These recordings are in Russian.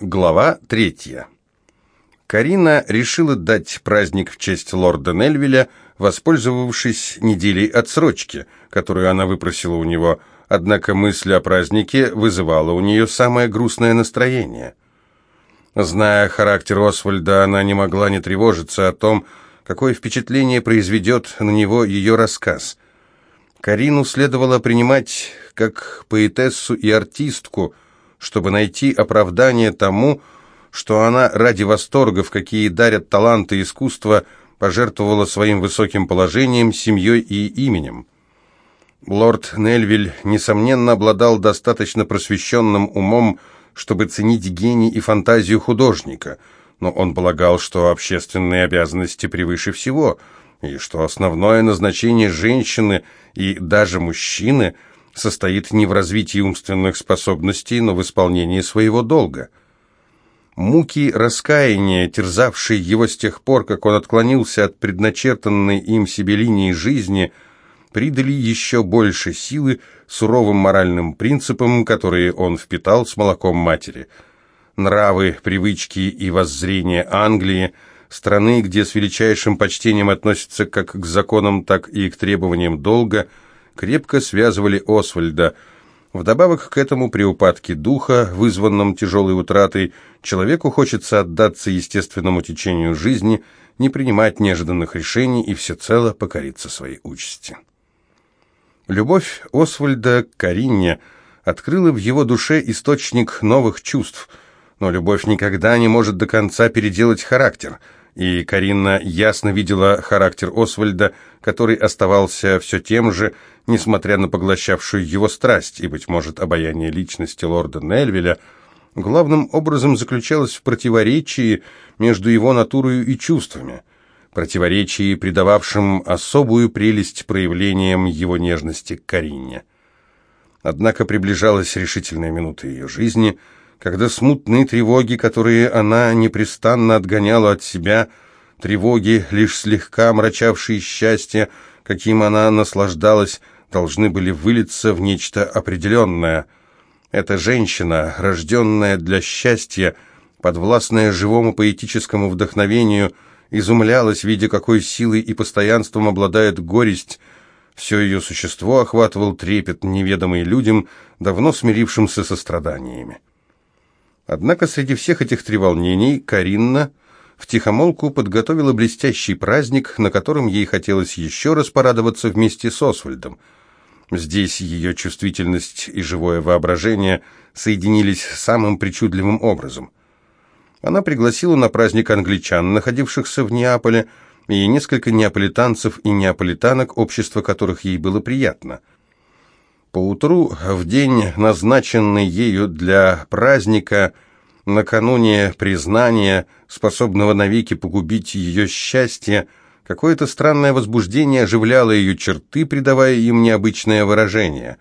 Глава третья. Карина решила дать праздник в честь лорда Нельвиля, воспользовавшись неделей отсрочки, которую она выпросила у него, однако мысль о празднике вызывала у нее самое грустное настроение. Зная характер Освальда, она не могла не тревожиться о том, какое впечатление произведет на него ее рассказ. Карину следовало принимать как поэтессу и артистку – чтобы найти оправдание тому, что она ради восторгов, какие дарят таланты и искусства, пожертвовала своим высоким положением, семьей и именем. Лорд Нельвиль, несомненно, обладал достаточно просвещенным умом, чтобы ценить гений и фантазию художника, но он полагал, что общественные обязанности превыше всего, и что основное назначение женщины и даже мужчины – состоит не в развитии умственных способностей, но в исполнении своего долга. Муки раскаяния, терзавшие его с тех пор, как он отклонился от предначертанной им себе линии жизни, придали еще больше силы суровым моральным принципам, которые он впитал с молоком матери. Нравы, привычки и воззрения Англии, страны, где с величайшим почтением относятся как к законам, так и к требованиям долга – крепко связывали Освальда. Вдобавок к этому, при упадке духа, вызванном тяжелой утратой, человеку хочется отдаться естественному течению жизни, не принимать неожиданных решений и всецело покориться своей участи. Любовь Освальда к Каринне открыла в его душе источник новых чувств, но любовь никогда не может до конца переделать характер – и Карина ясно видела характер Освальда, который оставался все тем же, несмотря на поглощавшую его страсть, и, быть может, обаяние личности лорда Нельвеля главным образом заключалось в противоречии между его натурой и чувствами, противоречии, придававшем особую прелесть проявлениям его нежности к Карине. Однако приближалась решительная минута ее жизни – когда смутные тревоги, которые она непрестанно отгоняла от себя, тревоги, лишь слегка омрачавшие счастье, каким она наслаждалась, должны были вылиться в нечто определенное. Эта женщина, рожденная для счастья, подвластная живому поэтическому вдохновению, изумлялась, видя, какой силой и постоянством обладает горесть. Все ее существо охватывал трепет, неведомый людям, давно смирившимся со страданиями. Однако среди всех этих треволнений Каринна втихомолку подготовила блестящий праздник, на котором ей хотелось еще раз порадоваться вместе с Освальдом. Здесь ее чувствительность и живое воображение соединились самым причудливым образом. Она пригласила на праздник англичан, находившихся в Неаполе, и несколько неаполитанцев и неаполитанок, общество которых ей было приятно – Поутру, в день, назначенный ею для праздника, накануне признания, способного навеки погубить ее счастье, какое-то странное возбуждение оживляло ее черты, придавая им необычное выражение.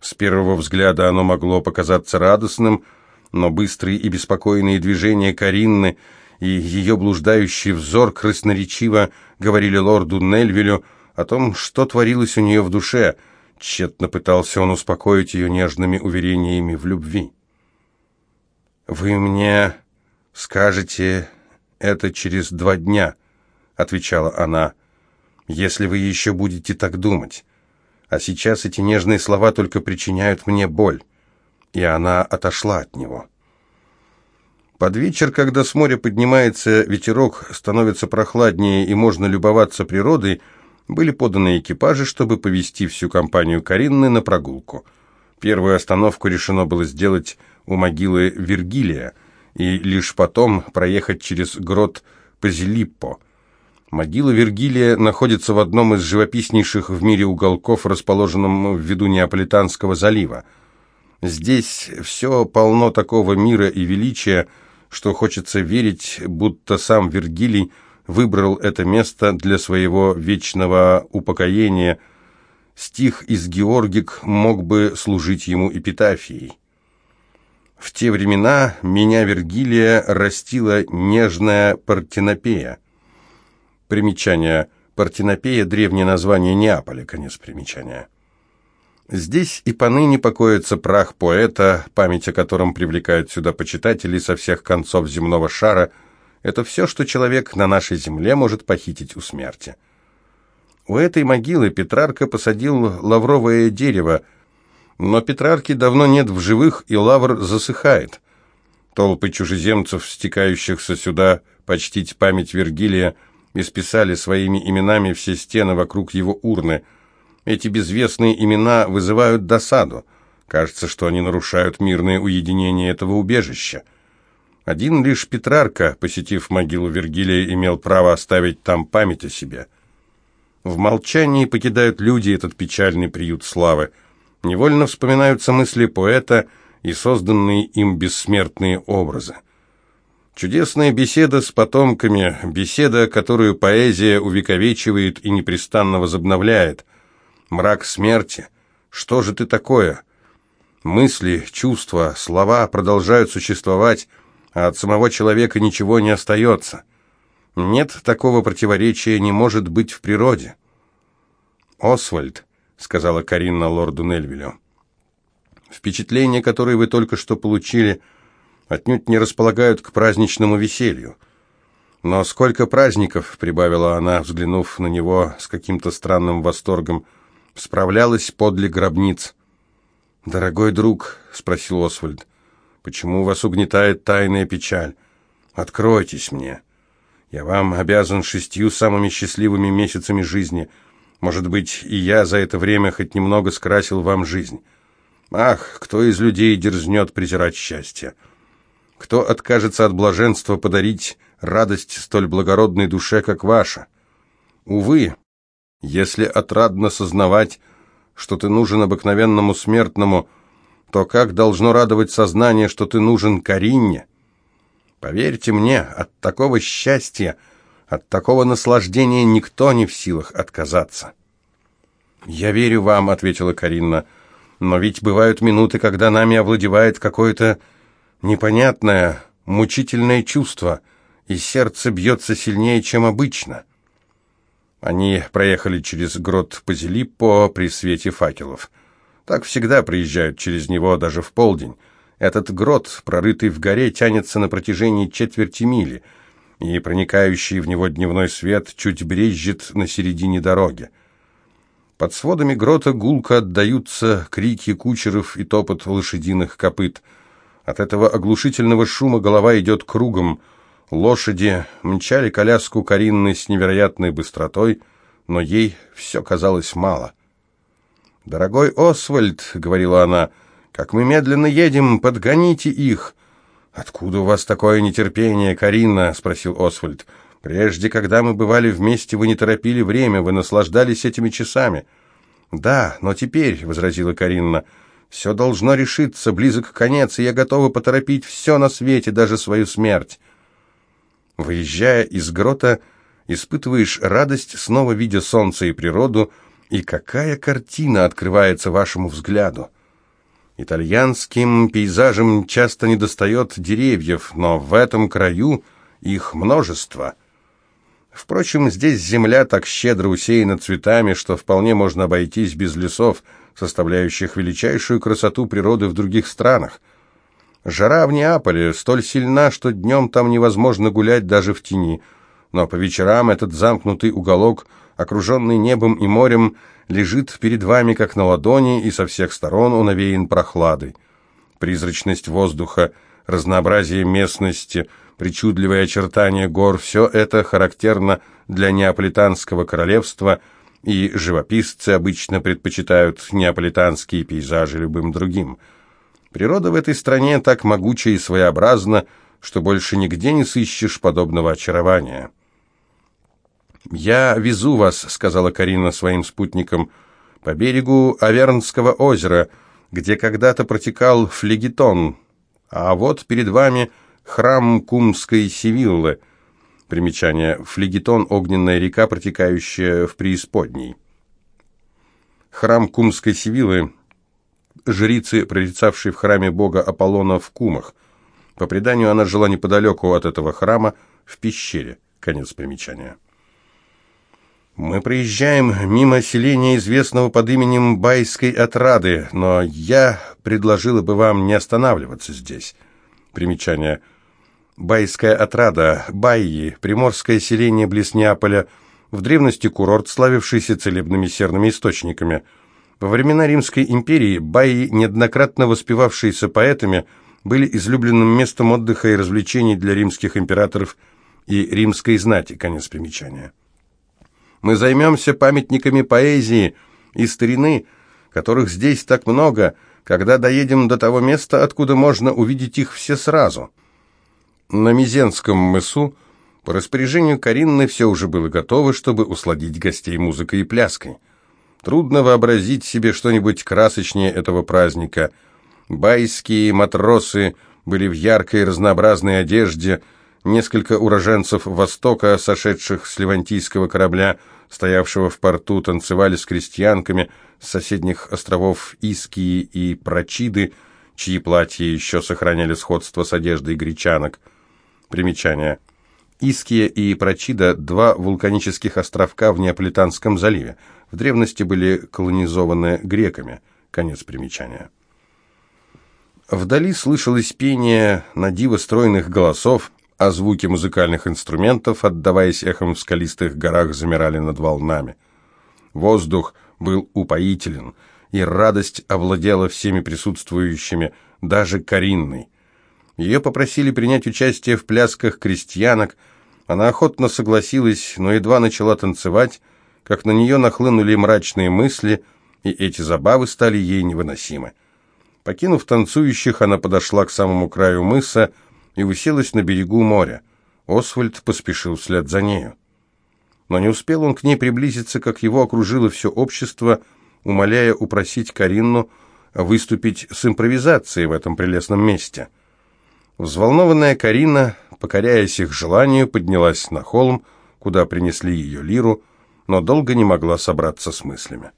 С первого взгляда оно могло показаться радостным, но быстрые и беспокойные движения Каринны и ее блуждающий взор красноречиво говорили лорду Нельвилю о том, что творилось у нее в душе – Тщетно пытался он успокоить ее нежными уверениями в любви. «Вы мне скажете это через два дня», — отвечала она, — «если вы еще будете так думать. А сейчас эти нежные слова только причиняют мне боль». И она отошла от него. Под вечер, когда с моря поднимается ветерок, становится прохладнее и можно любоваться природой, были поданы экипажи, чтобы повести всю компанию Каринны на прогулку. Первую остановку решено было сделать у могилы Вергилия и лишь потом проехать через грот Пазилиппо. Могила Вергилия находится в одном из живописнейших в мире уголков, расположенном в виду Неаполитанского залива. Здесь все полно такого мира и величия, что хочется верить, будто сам Вергилий – выбрал это место для своего вечного упокоения. Стих из Георгик мог бы служить ему эпитафией. В те времена меня Вергилия растила нежная Партенопея. Примечание. Партенопея – древнее название Неаполя, конец примечания. Здесь и поныне покоится прах поэта, память о котором привлекают сюда почитателей со всех концов земного шара. Это все, что человек на нашей земле может похитить у смерти. У этой могилы Петрарка посадил лавровое дерево, но Петрарки давно нет в живых, и лавр засыхает. Толпы чужеземцев, стекающихся сюда почтить память Вергилия, исписали своими именами все стены вокруг его урны – эти безвестные имена вызывают досаду. Кажется, что они нарушают мирное уединение этого убежища. Один лишь Петрарка, посетив могилу Вергилия, имел право оставить там память о себе. В молчании покидают люди этот печальный приют славы. Невольно вспоминаются мысли поэта и созданные им бессмертные образы. Чудесная беседа с потомками, беседа, которую поэзия увековечивает и непрестанно возобновляет – мрак смерти. Что же ты такое? Мысли, чувства, слова продолжают существовать, а от самого человека ничего не остается. Нет такого противоречия, не может быть в природе. «Освальд», — сказала Каринна лорду Нельвилю, — «впечатления, которые вы только что получили, отнюдь не располагают к праздничному веселью». «Но сколько праздников!» — прибавила она, взглянув на него с каким-то странным восторгом — справлялась подле гробниц. «Дорогой друг», — спросил Освальд, — «почему вас угнетает тайная печаль? Откройтесь мне. Я вам обязан шестью самыми счастливыми месяцами жизни. Может быть, и я за это время хоть немного скрасил вам жизнь. Ах, кто из людей дерзнет презирать счастье? Кто откажется от блаженства подарить радость столь благородной душе, как ваша? Увы, если отрадно сознавать, что ты нужен обыкновенному смертному, то как должно радовать сознание, что ты нужен Каринне? Поверьте мне, от такого счастья, от такого наслаждения никто не в силах отказаться. «Я верю вам», — ответила Каринна, — «но ведь бывают минуты, когда нами овладевает какое-то непонятное, мучительное чувство, и сердце бьется сильнее, чем обычно». Они проехали через грот Пазилиппо при свете факелов. Так всегда приезжают через него даже в полдень. Этот грот, прорытый в горе, тянется на протяжении четверти мили, и проникающий в него дневной свет чуть брезжит на середине дороги. Под сводами грота гулко отдаются крики кучеров и топот лошадиных копыт. От этого оглушительного шума голова идет кругом – Лошади мчали коляску Каринны с невероятной быстротой, но ей все казалось мало. «Дорогой Освальд», — говорила она, — «как мы медленно едем, подгоните их». «Откуда у вас такое нетерпение, Карина?» — спросил Освальд. «Прежде, когда мы бывали вместе, вы не торопили время, вы наслаждались этими часами». «Да, но теперь», — возразила Каринна, — «все должно решиться, близок конец, и я готова поторопить все на свете, даже свою смерть». Выезжая из грота, испытываешь радость, снова видя солнце и природу, и какая картина открывается вашему взгляду. Итальянским пейзажам часто недостает деревьев, но в этом краю их множество. Впрочем, здесь земля так щедро усеяна цветами, что вполне можно обойтись без лесов, составляющих величайшую красоту природы в других странах. Жара в Неаполе столь сильна, что днем там невозможно гулять даже в тени, но по вечерам этот замкнутый уголок, окруженный небом и морем, лежит перед вами как на ладони, и со всех сторон он овеян прохладой. Призрачность воздуха, разнообразие местности, причудливые очертания гор – все это характерно для неаполитанского королевства, и живописцы обычно предпочитают неаполитанские пейзажи любым другим – Природа в этой стране так могуча и своеобразна, что больше нигде не сыщешь подобного очарования. «Я везу вас», — сказала Карина своим спутникам, — «по берегу Авернского озера, где когда-то протекал флегетон, а вот перед вами храм Кумской Севиллы». Примечание. Флегетон — огненная река, протекающая в преисподней. Храм Кумской Севиллы жрицы, прорицавшей в храме бога Аполлона в Кумах. По преданию, она жила неподалеку от этого храма, в пещере. Конец примечания. Мы проезжаем мимо селения, известного под именем Байской Отрады, но я предложила бы вам не останавливаться здесь. Примечание. Байская Отрада, Байи, приморское селение близ Неаполя, в древности курорт, славившийся целебными серными источниками. Во времена Римской империи Байи, неоднократно воспевавшиеся поэтами, были излюбленным местом отдыха и развлечений для римских императоров и римской знати. Конец примечания. Мы займемся памятниками поэзии и старины, которых здесь так много, когда доедем до того места, откуда можно увидеть их все сразу. На Мизенском мысу по распоряжению Каринны все уже было готово, чтобы усладить гостей музыкой и пляской. Трудно вообразить себе что-нибудь красочнее этого праздника. Байские матросы были в яркой разнообразной одежде, несколько уроженцев Востока, сошедших с левантийского корабля, стоявшего в порту, танцевали с крестьянками с соседних островов Искии и Прочиды, чьи платья еще сохраняли сходство с одеждой гречанок. Примечание. Иския и Прочида – два вулканических островка в Неаполитанском заливе. В древности были колонизованы греками. Конец примечания. Вдали слышалось пение на диво стройных голосов, а звуки музыкальных инструментов, отдаваясь эхом в скалистых горах, замирали над волнами. Воздух был упоителен, и радость овладела всеми присутствующими, даже Каринной. Ее попросили принять участие в плясках крестьянок, она охотно согласилась, но едва начала танцевать, как на нее нахлынули мрачные мысли, и эти забавы стали ей невыносимы. Покинув танцующих, она подошла к самому краю мыса, и уселась на берегу моря. Освальд поспешил вслед за нею. Но не успел он к ней приблизиться, как его окружило все общество, умоляя упросить Каринну выступить с импровизацией в этом прелестном месте. Взволнованная Карина, покоряясь их желанию, поднялась на холм, куда принесли ее лиру, но долго не могла собраться с мыслями.